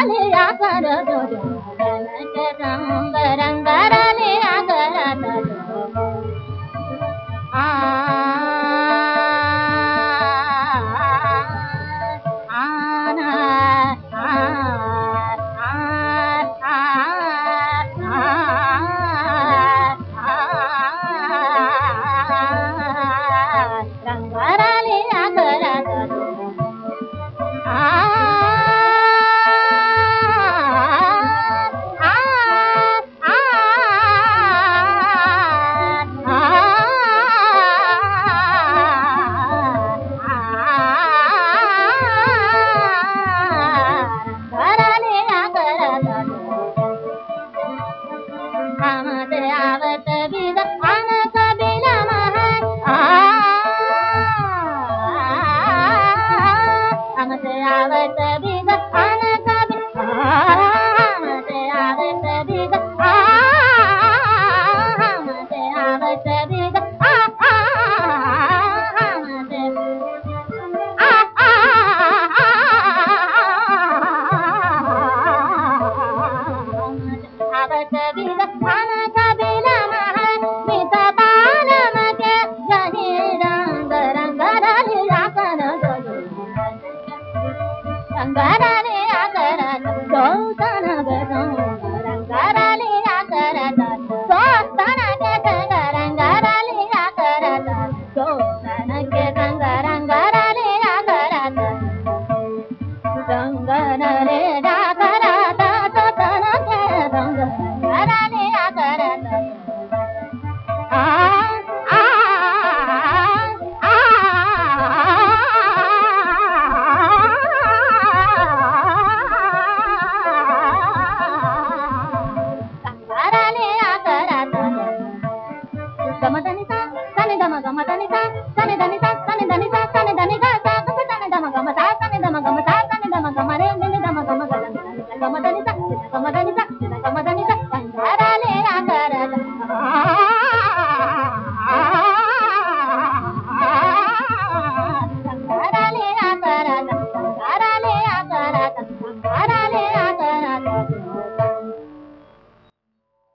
阿里呀萨那多 आवत विद ಗಂಗನರೇಗ Ramadan